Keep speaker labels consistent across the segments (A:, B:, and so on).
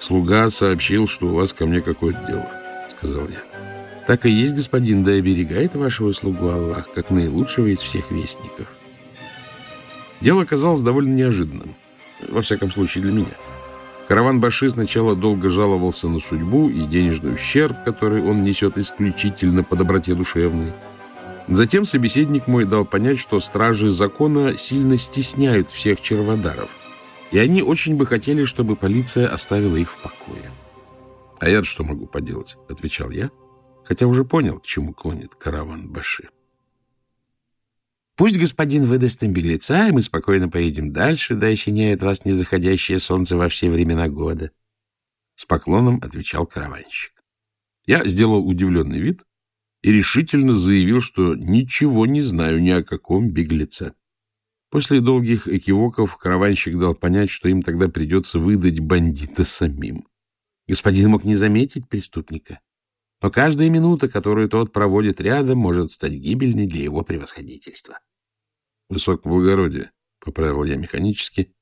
A: Слуга сообщил, что у вас ко мне какое-то дело, сказал я.
B: Так и есть, господин, да оберегает вашего слугу Аллах, как наилучшего из всех вестников.
A: Дело оказалось довольно неожиданным, во всяком случае для меня. Караван Баши сначала долго жаловался на судьбу и денежный ущерб, который он несет исключительно по доброте душевной. Затем собеседник мой дал понять, что стражи закона сильно стесняют всех черводаров, и они очень бы хотели, чтобы полиция оставила их в покое. — А я что могу поделать? — отвечал я, хотя уже понял, к чему клонит караван Баши.
B: Пусть господин выдаст им беглеца, и мы спокойно поедем дальше, да осеняет вас незаходящее солнце во все времена года.
A: С поклоном отвечал караванщик. Я сделал удивленный вид и решительно заявил, что ничего не знаю ни о каком беглеце. После долгих экивоков караванщик дал понять, что им тогда придется выдать бандита самим.
B: Господин мог не заметить преступника, но каждая минута, которую тот проводит рядом, может стать гибельной для его превосходительства.
A: Высокоблагородие, — поправил я механически.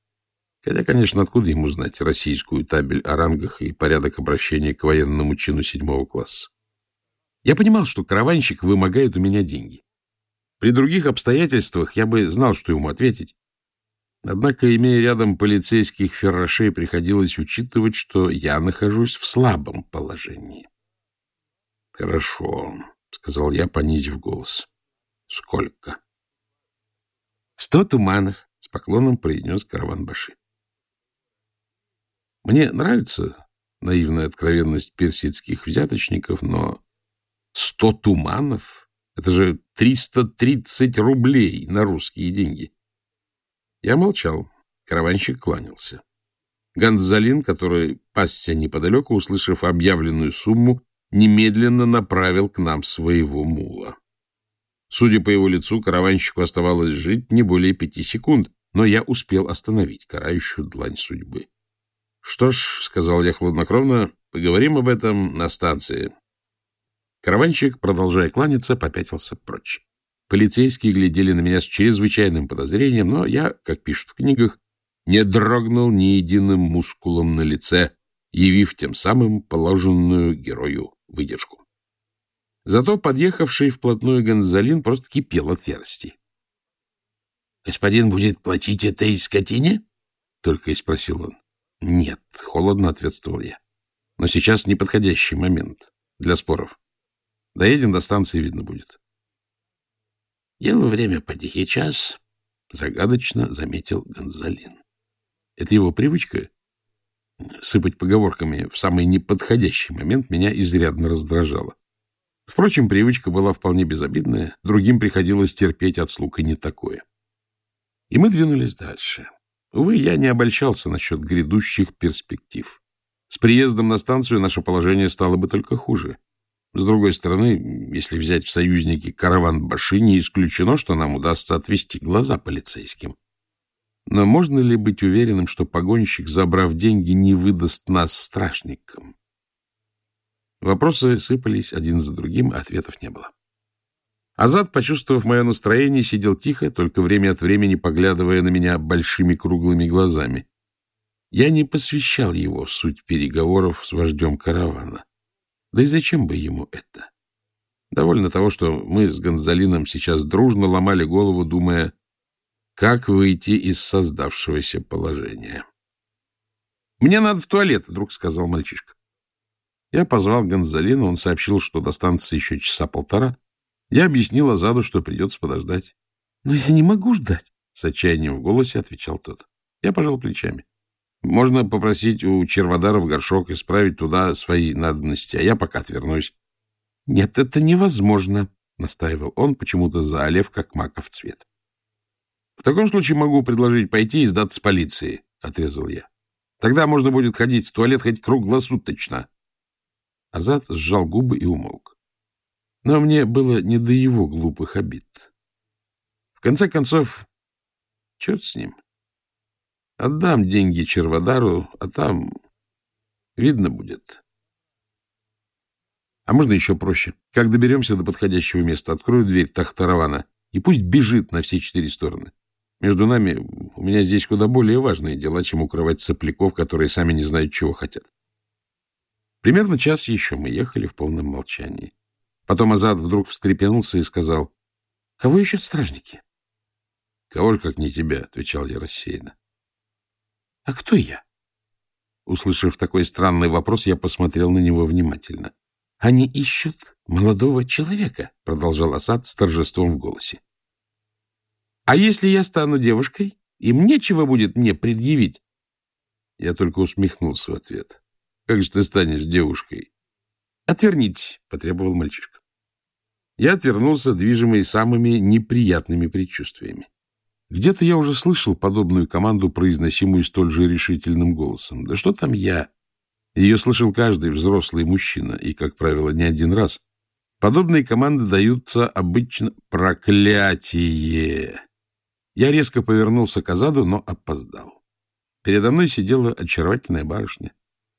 A: Хотя, конечно, откуда ему знать российскую табель о рангах и порядок обращения к военному чину седьмого класса? Я понимал, что караванщик вымогает у меня деньги. При других обстоятельствах я бы знал, что ему ответить. Однако, имея рядом полицейских феррошей, приходилось учитывать, что я нахожусь в слабом положении. — Хорошо, — сказал я, понизив голос. — Сколько?
B: Сто туманов, — с поклоном произнес Караван-Баши.
A: Мне нравится наивная откровенность персидских взяточников, но сто туманов — это же триста тридцать рублей на русские деньги. Я молчал, караванщик кланялся. Гонзалин, который пасся неподалеку, услышав объявленную сумму, немедленно направил к нам своего мула. Судя по его лицу, караванщику оставалось жить не более пяти секунд, но я успел остановить карающую длань судьбы. — Что ж, — сказал я хладнокровно, — поговорим об этом на станции. Караванщик, продолжая кланяться, попятился прочь. Полицейские глядели на меня с чрезвычайным подозрением, но я, как пишут в книгах, не дрогнул ни единым мускулом на лице, явив тем самым положенную герою выдержку. Зато подъехавший вплотную Гонзалин просто кипел от ярости.
B: — Господин будет платить этой скотине?
A: — только и спросил он. — Нет, — холодно ответствовал я. — Но сейчас неподходящий момент для споров. Доедем до станции, видно будет.
B: — Дело время по тихий час, — загадочно заметил Гонзалин.
A: Это его привычка сыпать поговорками в самый неподходящий момент меня изрядно раздражало. Впрочем, привычка была вполне безобидная, другим приходилось терпеть от слуг и не такое. И мы двинулись дальше. Увы, я не обольщался насчет грядущих перспектив. С приездом на станцию наше положение стало бы только хуже. С другой стороны, если взять в союзники караван Баши, не исключено, что нам удастся отвести глаза полицейским. Но можно ли быть уверенным, что погонщик, забрав деньги, не выдаст нас страшникам? Вопросы сыпались один за другим, а ответов не было. Азат, почувствовав мое настроение, сидел тихо, только время от времени поглядывая на меня большими круглыми глазами. Я не посвящал его в суть переговоров с вождем каравана. Да и зачем бы ему это? Довольно того, что мы с Гонзалином сейчас дружно ломали голову, думая, как выйти из создавшегося положения. — Мне надо в туалет, — вдруг сказал мальчишка. Я позвал Гонзалина, он сообщил, что до станции еще часа полтора. Я объяснил Азаду, что придется подождать.
B: — Но я не могу ждать, —
A: с отчаянием в голосе отвечал тот. Я пожал плечами. Можно попросить у Черводара в горшок исправить туда свои надобности, а я пока отвернусь.
B: — Нет, это невозможно, — настаивал он, почему-то заолев, как маков цвет.
A: — В таком случае могу предложить пойти и сдаться полиции, — отрезал я. Тогда можно будет ходить в туалет хоть круглосуточно. Азат сжал губы и умолк. Но мне было не до его глупых обид. В конце концов, черт с ним. Отдам деньги Черводару, а там видно будет. А можно еще проще. Как доберемся до подходящего места, открою дверь Тахтаравана, и пусть бежит на все четыре стороны. Между нами у меня здесь куда более важные дела, чем укрывать сопляков, которые сами не знают, чего хотят. Примерно час еще мы ехали в полном молчании. Потом Азад вдруг встрепенулся и сказал, — Кого ищут стражники? — Кого же, как не тебя, — отвечал я рассеянно. — А кто я? Услышав такой странный вопрос, я посмотрел на него внимательно. — Они ищут молодого человека, — продолжал Асад с торжеством в голосе. — А если я стану девушкой, им нечего будет мне предъявить? Я только усмехнулся в ответ. — Как же ты станешь девушкой? — Отвернитесь, — потребовал мальчишка. Я отвернулся, движимый самыми неприятными предчувствиями. Где-то я уже слышал подобную команду, произносимую столь же решительным голосом. Да что там я? Ее слышал каждый взрослый мужчина, и, как правило, не один раз. Подобные команды даются обычно проклятие. Я резко повернулся к Азаду, но опоздал. Передо мной сидела очаровательная барышня,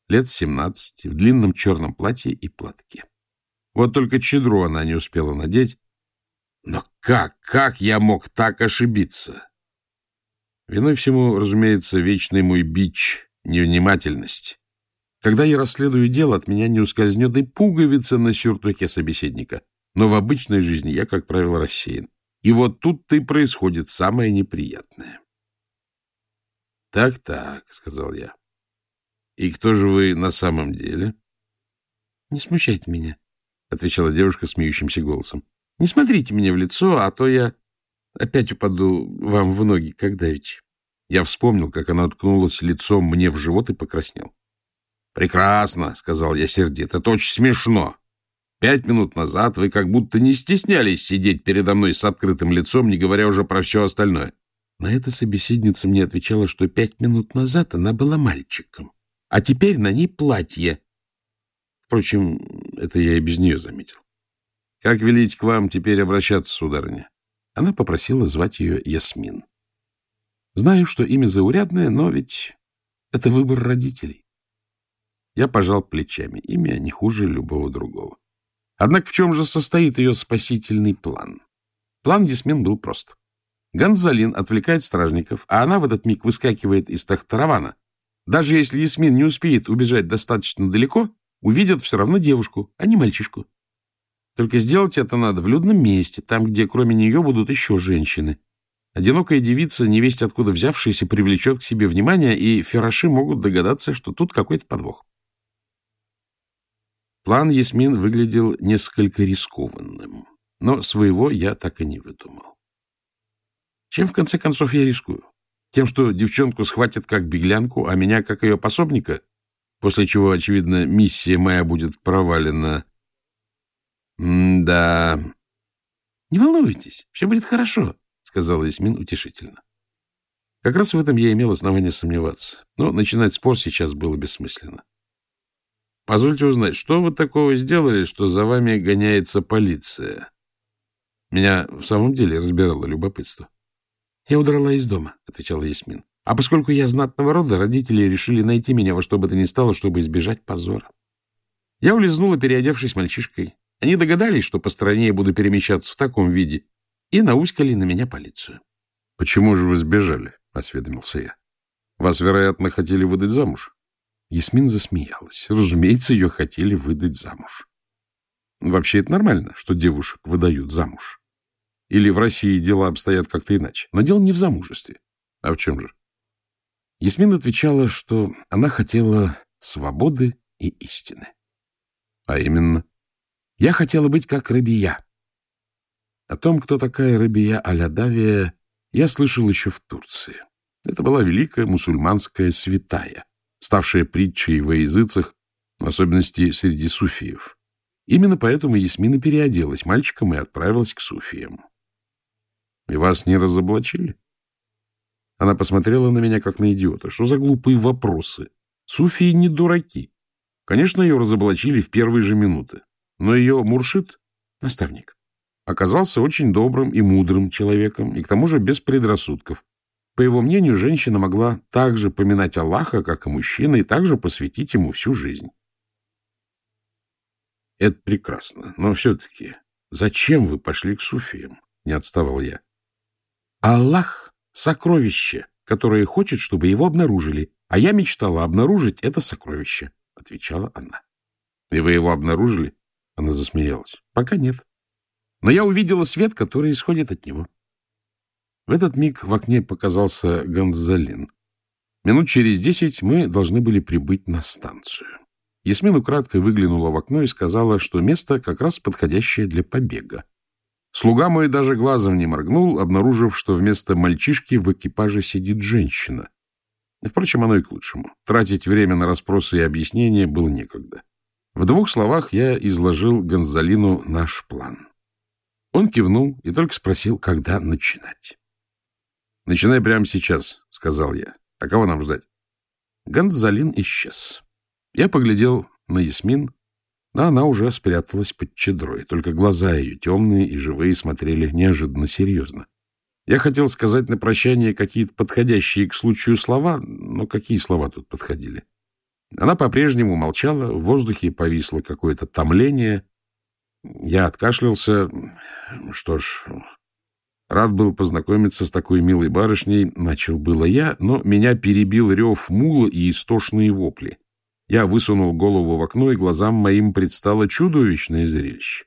A: лет семнадцати, в длинном черном платье и платке. Вот только чедру она не успела надеть, но как, как я мог так ошибиться? Виной всему, разумеется, вечный мой бич — невнимательность. Когда я расследую дело, от меня не ускользнет и пуговица на сюртуке собеседника. Но в обычной жизни я, как правило, рассеян. И вот тут-то и происходит самое неприятное. «Так, — сказал я. — И кто же вы на самом деле? — Не смущайте меня, — отвечала девушка смеющимся голосом. Не смотрите мне в лицо, а то я опять упаду вам в ноги, как давеча. Я вспомнил, как она уткнулась лицом мне в живот и покраснел. — Прекрасно, — сказал я сердито, — это очень смешно. Пять минут назад вы как будто не стеснялись сидеть передо мной с открытым лицом, не говоря уже про все остальное. На это собеседница мне отвечала, что пять минут назад она была мальчиком, а теперь на ней платье. Впрочем, это я и без нее заметил. — Как велить к вам теперь обращаться, сударыня? Она попросила звать ее Ясмин. Знаю, что имя заурядное, но ведь это выбор родителей. Я пожал плечами. Имя не хуже любого другого. Однако в чем же состоит ее спасительный план? План Ясмин был прост. Гонзалин отвлекает стражников, а она в этот миг выскакивает из Тахтаравана. Даже если Ясмин не успеет убежать достаточно далеко, увидят все равно девушку, а не мальчишку. Только сделать это надо в людном месте, там, где кроме нее будут еще женщины. Одинокая девица, невесть откуда взявшаяся, привлечет к себе внимание, и фераши могут догадаться, что тут какой-то подвох. План Ясмин выглядел несколько рискованным, но своего я так и не выдумал. Чем, в конце концов, я рискую? Тем, что девчонку схватят как беглянку, а меня как ее пособника, после чего, очевидно, миссия моя будет провалена «Да...» «Не волнуйтесь, все будет хорошо», — сказала Ясмин утешительно. Как раз в этом я имел основание сомневаться, но начинать спор сейчас было бессмысленно. «Позвольте узнать, что вы такого сделали, что за вами гоняется полиция?» Меня в самом деле разбирало любопытство. «Я удрала из дома», — отвечала Ясмин. «А поскольку я знатного рода, родители решили найти меня во что бы то ни стало, чтобы избежать позора. Я улизнула, переодевшись мальчишкой, они догадались, что по стране я буду перемещаться в таком виде, и науськали на меня полицию. — Почему же вы сбежали? — осведомился я. — Вас, вероятно, хотели выдать замуж? Ясмин засмеялась. Разумеется, ее хотели выдать замуж. Вообще это нормально, что девушек выдают замуж. Или в России дела обстоят как-то иначе. Но дело не в замужестве. А в чем же? Ясмин отвечала, что она хотела свободы и истины. А именно? Я хотела быть как Рабия. О том, кто такая Рабия Алядавия, я слышал еще в Турции. Это была великая мусульманская святая, ставшая притчей во языцах, в особенности среди суфиев. Именно поэтому Ясмина переоделась мальчиком и отправилась к суфиям. — И вас не разоблачили? Она посмотрела на меня, как на идиота. Что за глупые вопросы? Суфии не дураки. Конечно, ее разоблачили в первые же минуты. Но ее Муршит, наставник, оказался очень добрым и мудрым человеком, и к тому же без предрассудков. По его мнению, женщина могла так же поминать Аллаха, как и мужчина, и также посвятить ему всю жизнь. Это прекрасно, но все-таки зачем вы пошли к суфиям? Не отставал я. Аллах — сокровище, которое хочет, чтобы его обнаружили, а я мечтала обнаружить это сокровище, — отвечала она. — И вы его обнаружили? Она засмеялась. — Пока нет. Но я увидела свет, который исходит от него. В этот миг в окне показался Гонзалин. Минут через десять мы должны были прибыть на станцию. Ясмин украдкой выглянула в окно и сказала, что место как раз подходящее для побега. Слуга мой даже глазом не моргнул, обнаружив, что вместо мальчишки в экипаже сидит женщина. Впрочем, оно и к лучшему. Тратить время на расспросы и объяснения было некогда. В двух словах я изложил Гонзалину наш план. Он кивнул и только спросил, когда начинать. — Начинай прямо сейчас, — сказал я. — А кого нам ждать? Гонзалин исчез. Я поглядел на Ясмин, но она уже спряталась под чедрой, только глаза ее темные и живые смотрели неожиданно серьезно. Я хотел сказать на прощание какие-то подходящие к случаю слова, но какие слова тут подходили? Она по-прежнему молчала, в воздухе повисло какое-то томление. Я откашлялся. Что ж, рад был познакомиться с такой милой барышней, начал было я, но меня перебил рев мула и истошные вопли. Я высунул голову в окно, и глазам моим предстало чудовищное зрелище.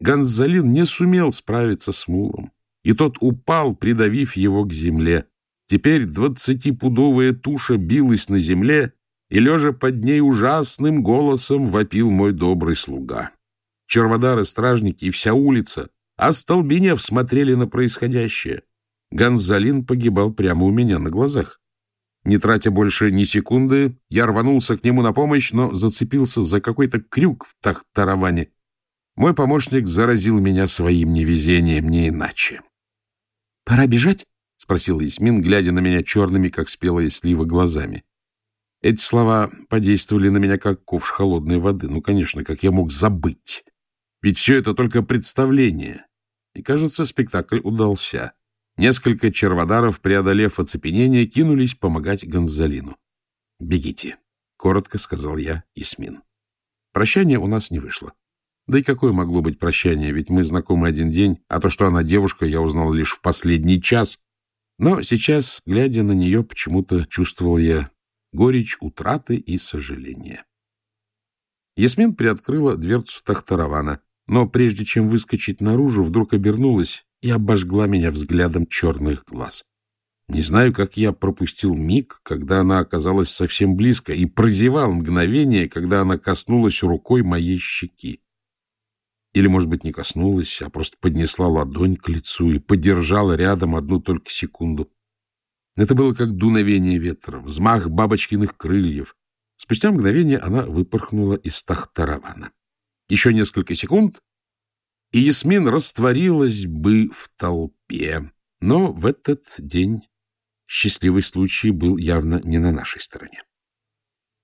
A: Гонзалин не сумел справиться с мулом, и тот упал, придавив его к земле. Теперь двадцатипудовая туша билась на земле, и, лежа под ней, ужасным голосом вопил мой добрый слуга. Черводары-стражники и вся улица, остолбенев, смотрели на происходящее. Гонзалин погибал прямо у меня на глазах. Не тратя больше ни секунды, я рванулся к нему на помощь, но зацепился за какой-то крюк в тахтараване. Мой помощник заразил меня своим невезением, не иначе. — Пора бежать? — спросил Ясмин, глядя на меня черными, как спелые сливы, глазами. Эти слова подействовали на меня, как ковш холодной воды. Ну, конечно, как я мог забыть? Ведь все это только представление. И, кажется, спектакль удался. Несколько черводаров, преодолев оцепенение, кинулись помогать Гонзалину. — Бегите, — коротко сказал я Исмин. Прощание у нас не вышло. Да и какое могло быть прощание, ведь мы знакомы один день, а то, что она девушка, я узнал лишь в последний час. Но сейчас, глядя на нее, почему-то чувствовал я горечь утраты и сожаления. Ясмин приоткрыла дверцу Тахтаравана, но прежде чем выскочить наружу, вдруг обернулась и обожгла меня взглядом черных глаз. Не знаю, как я пропустил миг, когда она оказалась совсем близко, и прозевал мгновение, когда она коснулась рукой моей щеки. Или, может быть, не коснулась, а просто поднесла ладонь к лицу и подержала рядом одну только секунду. Это было как дуновение ветра, взмах бабочкиных крыльев. Спустя мгновение она выпорхнула из тахтаравана. Еще несколько секунд, и Ясмин растворилась бы в толпе. Но в этот день счастливый случай был явно не на нашей стороне.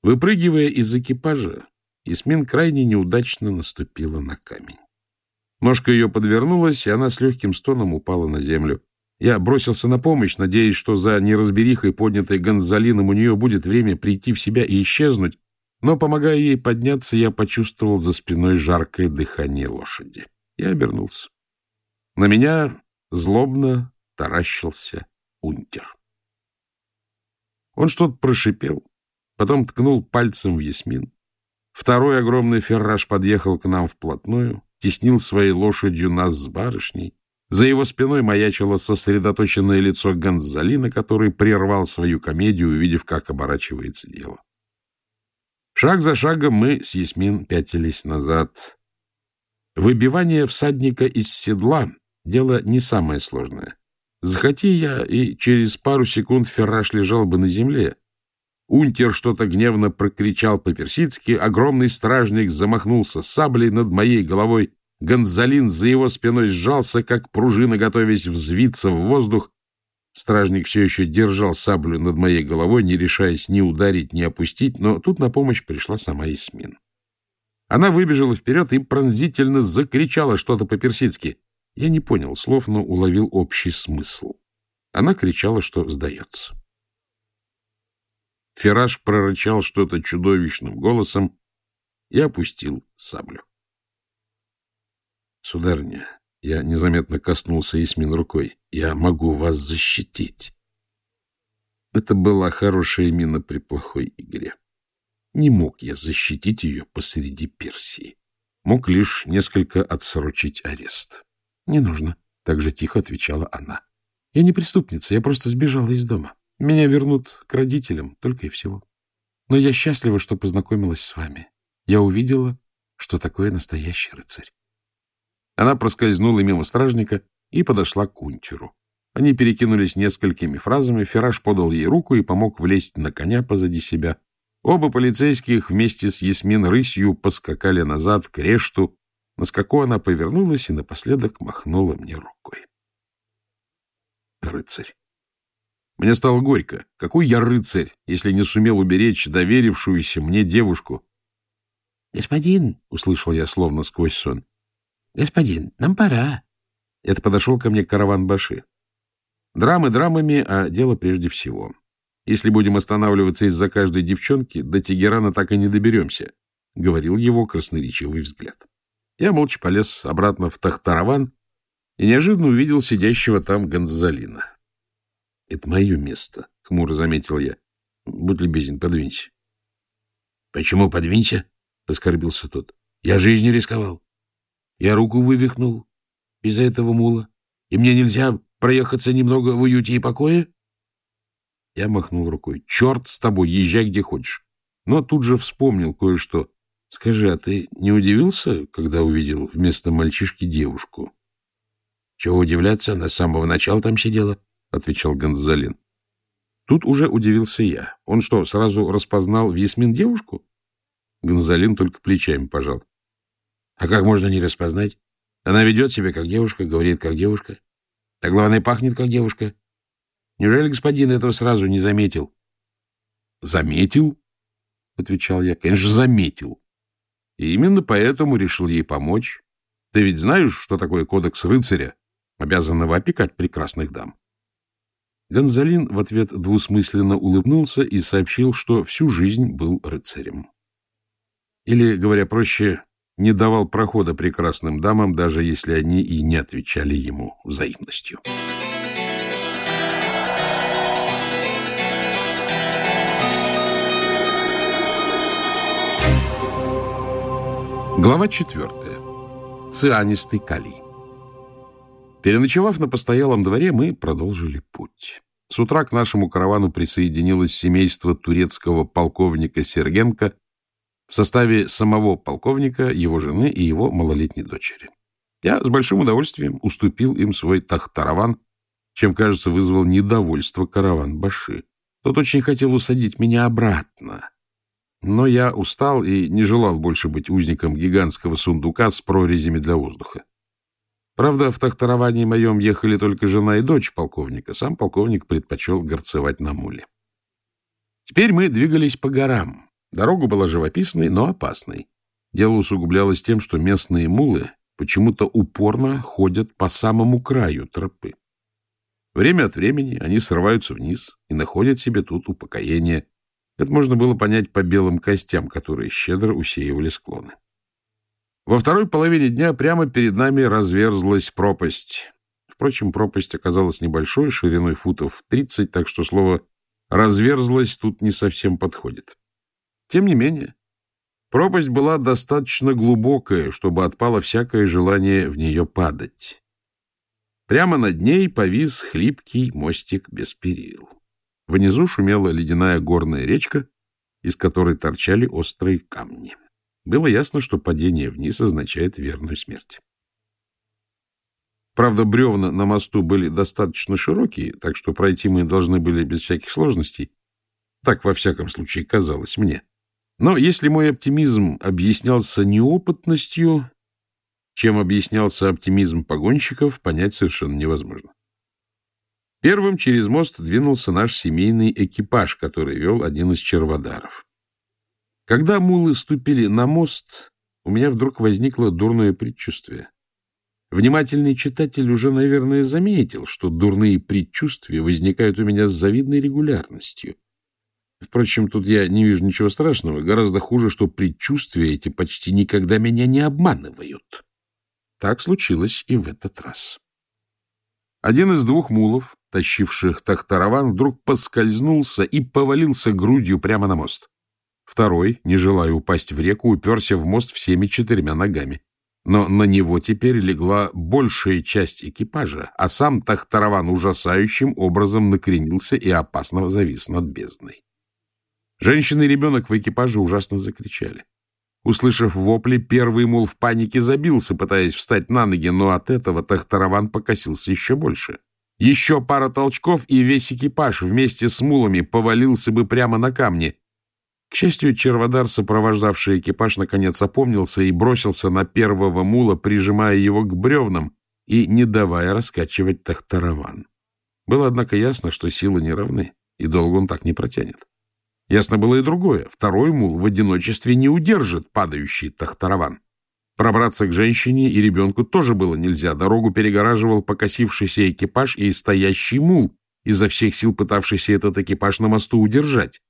A: Выпрыгивая из экипажа, Ясмин крайне неудачно наступила на камень. Ножка ее подвернулась, и она с легким стоном упала на землю. Я бросился на помощь, надеясь, что за неразберихой, поднятой Гонзалином, у нее будет время прийти в себя и исчезнуть, но, помогая ей подняться, я почувствовал за спиной жаркое дыхание лошади. Я обернулся. На меня злобно таращился унтер. Он что-то прошипел, потом ткнул пальцем в Ясмин. Второй огромный ферраж подъехал к нам вплотную, теснил своей лошадью нас с барышней. За его спиной маячило сосредоточенное лицо Гонзалина, который прервал свою комедию, увидев, как оборачивается дело. Шаг за шагом мы с Ясмин пятились назад. Выбивание всадника из седла — дело не самое сложное. Захоти я, и через пару секунд ферраж лежал бы на земле. Унтер что-то гневно прокричал по-персидски, огромный стражник замахнулся саблей над моей головой, Гонзалин за его спиной сжался, как пружина, готовясь взвиться в воздух. Стражник все еще держал саблю над моей головой, не решаясь ни ударить, ни опустить, но тут на помощь пришла сама Ясмин. Она выбежала вперед и пронзительно закричала что-то по-персидски. Я не понял слов, но уловил общий смысл. Она кричала, что сдается. Фераж прорычал что-то чудовищным голосом и опустил саблю. — Сударыня, я незаметно коснулся Исмин рукой. Я могу вас защитить. Это была хорошая мина при плохой игре. Не мог я защитить ее посреди Персии. Мог лишь несколько отсрочить арест. — Не нужно, — так же тихо отвечала она. — Я не преступница, я просто сбежала из дома. Меня вернут к родителям, только и всего. Но я счастлива, что познакомилась с вами. Я увидела, что такое настоящий рыцарь. Она проскользнула мимо стражника и подошла к кунтеру. Они перекинулись несколькими фразами, Ферраж подал ей руку и помог влезть на коня позади себя. Оба полицейских вместе с Ясмин рысью поскакали назад к решту. На скаку она повернулась и напоследок махнула мне рукой. Рыцарь. Мне стало горько. Какой я рыцарь, если не сумел уберечь доверившуюся мне девушку? — Господин, — услышал я словно сквозь сон, — господин, нам пора. Это подошел ко мне караван Баши. Драмы драмами, а дело прежде всего. Если будем останавливаться из-за каждой девчонки, до Тегерана так и не доберемся, — говорил его красноречивый взгляд. Я молча полез обратно в Тахтараван и неожиданно увидел сидящего там Гонзалина. — Это мое место, — хмуро заметил я. — Будь любезен, подвинься. — Почему подвинься? — оскорбился тот. — Я жизнью рисковал. Я руку вывихнул из-за этого мула, и мне нельзя проехаться немного в уюте и покое? Я махнул рукой. — Черт с тобой, езжай где хочешь. Но тут же вспомнил кое-что. — Скажи, а ты не удивился, когда увидел вместо мальчишки девушку? — Чего удивляться, она с самого начала там сидела. —— отвечал Гонзалин. Тут уже удивился я. Он что, сразу распознал в Ясмин девушку? Гонзалин только плечами пожал. А как можно не распознать? Она ведет себя как девушка, говорит как девушка. А главное, пахнет как девушка. Неужели господин этого сразу не заметил? — Заметил? — отвечал я. — Конечно, заметил. И именно поэтому решил ей помочь. Ты ведь знаешь, что такое кодекс рыцаря, обязанного опекать прекрасных дам? Гонзалин в ответ двусмысленно улыбнулся и сообщил, что всю жизнь был рыцарем. Или, говоря проще, не давал прохода прекрасным дамам, даже если они и не отвечали ему взаимностью. Глава четвертая. Цианистый калий. Переночевав на постоялом дворе, мы продолжили путь. С утра к нашему каравану присоединилось семейство турецкого полковника Сергенко в составе самого полковника, его жены и его малолетней дочери. Я с большим удовольствием уступил им свой тахтараван, чем, кажется, вызвал недовольство караван Баши. Тот очень хотел усадить меня обратно. Но я устал и не желал больше быть узником гигантского сундука с прорезями для воздуха. Правда, в тахтаровании моем ехали только жена и дочь полковника. Сам полковник предпочел горцевать на муле. Теперь мы двигались по горам. Дорога была живописной, но опасной. Дело усугублялось тем, что местные мулы почему-то упорно ходят по самому краю тропы. Время от времени они срываются вниз и находят себе тут упокоение. Это можно было понять по белым костям, которые щедро усеивали склоны. Во второй половине дня прямо перед нами разверзлась пропасть. Впрочем, пропасть оказалась небольшой, шириной футов 30, так что слово «разверзлась» тут не совсем подходит. Тем не менее, пропасть была достаточно глубокая, чтобы отпало всякое желание в нее падать. Прямо над ней повис хлипкий мостик без перил. Внизу шумела ледяная горная речка, из которой торчали острые камни. Было ясно, что падение вниз означает верную смерть. Правда, бревна на мосту были достаточно широкие, так что пройти мы должны были без всяких сложностей. Так, во всяком случае, казалось мне. Но если мой оптимизм объяснялся неопытностью, чем объяснялся оптимизм погонщиков, понять совершенно невозможно. Первым через мост двинулся наш семейный экипаж, который вел один из черводаров. Когда мулы ступили на мост, у меня вдруг возникло дурное предчувствие. Внимательный читатель уже, наверное, заметил, что дурные предчувствия возникают у меня с завидной регулярностью. Впрочем, тут я не вижу ничего страшного. Гораздо хуже, что предчувствия эти почти никогда меня не обманывают. Так случилось и в этот раз. Один из двух мулов, тащивших тахтараван, вдруг поскользнулся и повалился грудью прямо на мост. Второй, не желая упасть в реку, уперся в мост всеми четырьмя ногами. Но на него теперь легла большая часть экипажа, а сам Тахтараван ужасающим образом накренился и опасно завис над бездной. Женщина и ребенок в экипаже ужасно закричали. Услышав вопли, первый мул в панике забился, пытаясь встать на ноги, но от этого Тахтараван покосился еще больше. Еще пара толчков, и весь экипаж вместе с мулами повалился бы прямо на камни, к счастью, Черводар, сопровождавший экипаж, наконец опомнился и бросился на первого мула, прижимая его к бревнам и не давая раскачивать тахтараван. Было, однако, ясно, что силы не равны, и долго он так не протянет. Ясно было и другое. Второй мул в одиночестве не удержит падающий тахтараван. Пробраться к женщине и ребенку тоже было нельзя. Дорогу перегораживал покосившийся экипаж и стоящий мул, изо всех сил пытавшийся этот экипаж на мосту удержать.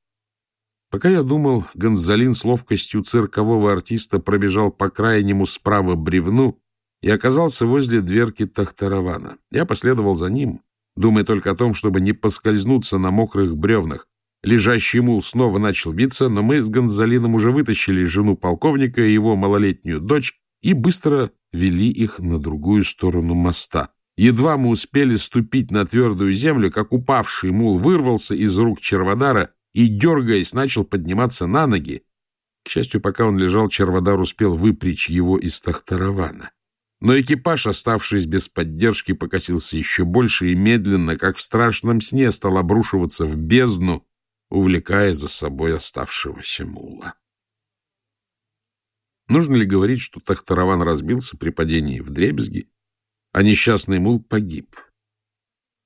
A: Пока я думал, Гонзалин с ловкостью циркового артиста пробежал по крайнему справа бревну и оказался возле дверки Тахтаравана. Я последовал за ним, думая только о том, чтобы не поскользнуться на мокрых бревнах. Лежащий мул снова начал биться, но мы с Гонзалином уже вытащили жену полковника и его малолетнюю дочь и быстро вели их на другую сторону моста. Едва мы успели ступить на твердую землю, как упавший мул вырвался из рук Черводара и, дергаясь, начал подниматься на ноги. К счастью, пока он лежал, Черводар успел выпрячь его из Тахтаравана. Но экипаж, оставшись без поддержки, покосился еще больше и медленно, как в страшном сне, стал обрушиваться в бездну, увлекая за собой оставшегося мула. Нужно ли говорить, что Тахтараван разбился при падении в дребезги, а несчастный мул погиб?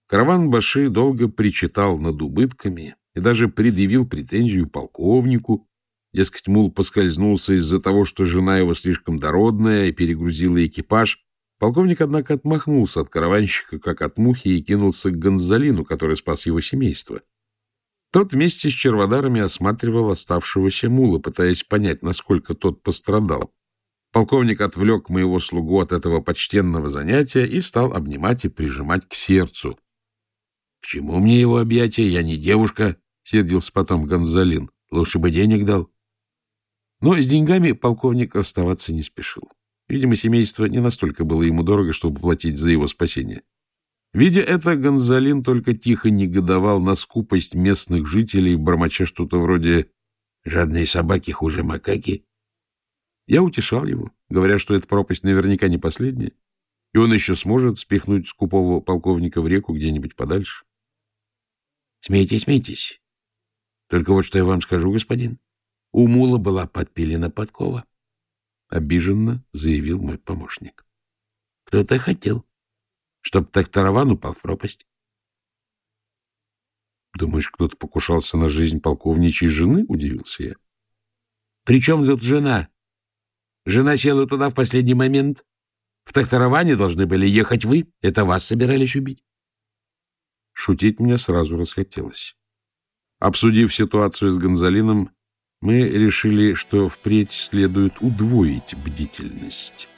A: Караван Баши долго причитал над убытками, и даже предъявил претензию полковнику. Дескать, мул поскользнулся из-за того, что жена его слишком дородная и перегрузила экипаж. Полковник, однако, отмахнулся от караванщика, как от мухи, и кинулся к Гонзалину, который спас его семейство. Тот вместе с черводарами осматривал оставшегося мула, пытаясь понять, насколько тот пострадал. Полковник отвлек моего слугу от этого почтенного занятия и стал обнимать и прижимать к сердцу. — К чему мне его объятия? Я не девушка. — сердился потом Гонзалин. — Лучше бы денег дал. Но с деньгами полковник оставаться не спешил. Видимо, семейство не настолько было ему дорого, чтобы платить за его спасение. Видя это, Гонзалин только тихо негодовал на скупость местных жителей, бормоча что-то вроде «жадные собаки хуже макаки». Я утешал его, говоря, что эта пропасть наверняка не последняя, и он еще сможет спихнуть скупого полковника в реку где-нибудь подальше. — Смейтесь, смейтесь, только вот что я вам скажу, господин. У мула была подпилена подкова. Обиженно заявил мой помощник. Кто-то хотел, чтоб трактарован упал в пропасть. Думаешь, кто-то покушался на жизнь полковничьей жены? Удивился я. При чем тут жена? Жена села туда в последний момент. В трактароване должны были ехать вы. Это вас собирались убить. Шутить мне сразу расхотелось. Обсудив ситуацию с Гонзалином, мы решили, что впредь следует удвоить бдительность.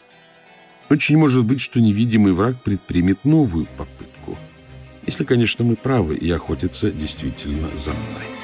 A: Очень может быть, что невидимый враг предпримет новую попытку, если, конечно, мы правы и охотится действительно за мной.